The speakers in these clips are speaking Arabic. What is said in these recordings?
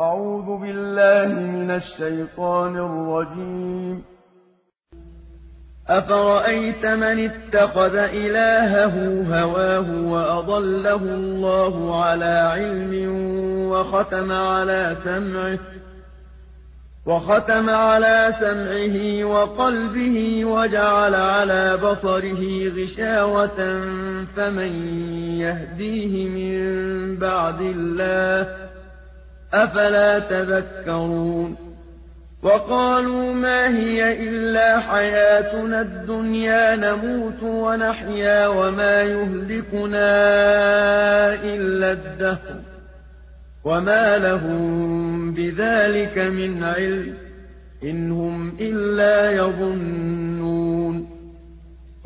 أعوذ بالله من الشيطان الرجيم. أفرأيت من اتخذ إلهه هواه وأضله الله على علم وختم على سمعه وختم على سمعه وقلبه وجعل على بصره غشاوة فمن يهديه من بعد الله أفلا تذكرون؟ وقالوا ما هي إلا حياتنا الدنيا نموت ونحيا وما يهلكنا إلا الدهر. وما لهم بذلك من علم إن هم إلا يظنون.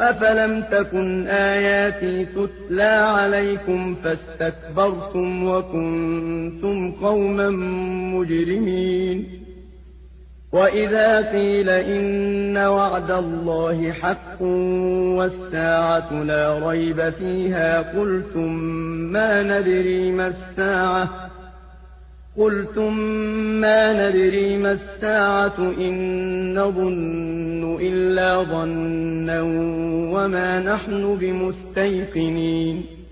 أَفَلَمْ تَكُنْ آيَاتِي تُتْلَىٰ عَلَيْكُمْ فَاسْتَكْبَرْتُمْ وَكُنتُمْ قَوْمًا مُّجْرِمِينَ وَإِذَا قِيلَ إِنَّ وَعْدَ اللَّهِ حَقٌّ وَالسَّاعَةُ لَا رَيْبَ فِيهَا قُلْتُم مَّا نَدْرِي مَا السَّاعَةُ قُلْتُم مَّا نَدْرِي مَا السَّاعَةُ إِن نَّظُنُّ إِلَّا ظَنًّا وَمَا نَحْنُ بِمُسْتَيْقِنِينَ